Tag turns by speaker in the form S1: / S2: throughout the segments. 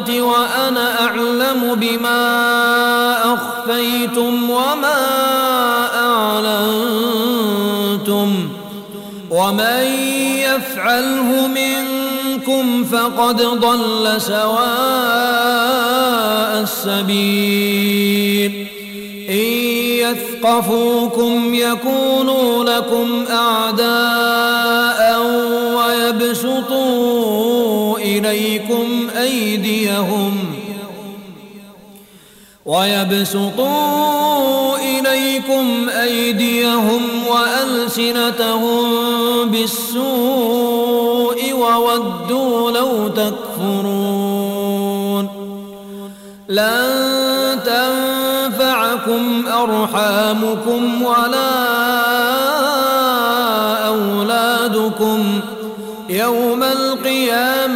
S1: وأنا أعلم بما أخفيتم وما أعلنتم ومن يفعله منكم فقد ضل سواء السبيل إن يثقفوكم يكونوا لكم أعداء ويبسطوا إليكم أيديهم ويبسطوا إليكم أيديهم وألسنتهم بالسوء وودوا لو تكفرون لن تنفعكم أرحامكم ولا أولادكم يوم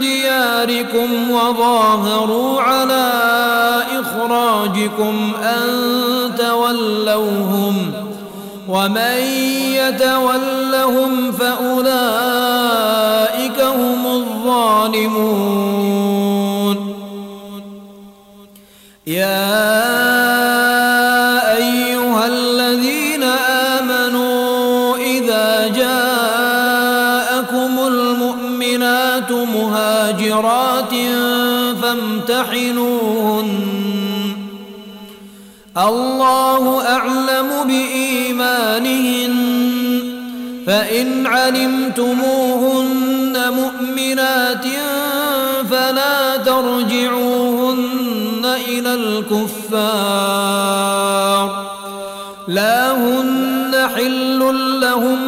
S1: دياركم وظاهروا على إخراجكم أن تولوهم ومن يتولهم فأولئك المؤمنات مهاجرات فامتحنوهن. الله أعلم بإيمانهن. فإن علمتموهن مؤمنات فلا ترجعوهن إلى الكفار. لا هن حل لهم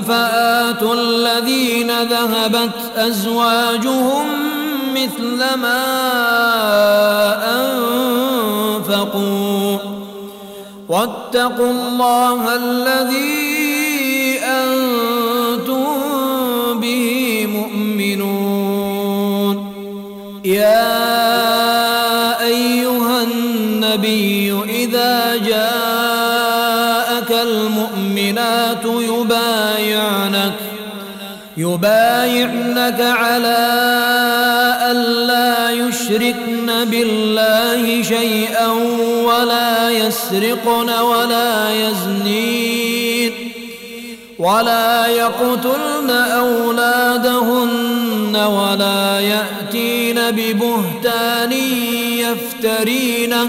S1: فآتوا الذين ذهبت أزواجهم مثل ما أنفقوا. واتقوا الله الذي أنتم به مؤمنون. يا المؤمنات يبايعنك يبايعنك على ألا يشركن بالله شيئا ولا يسرقن ولا يزنين ولا يقتلن أولادهن ولا يأتين ببهتان يفترينه.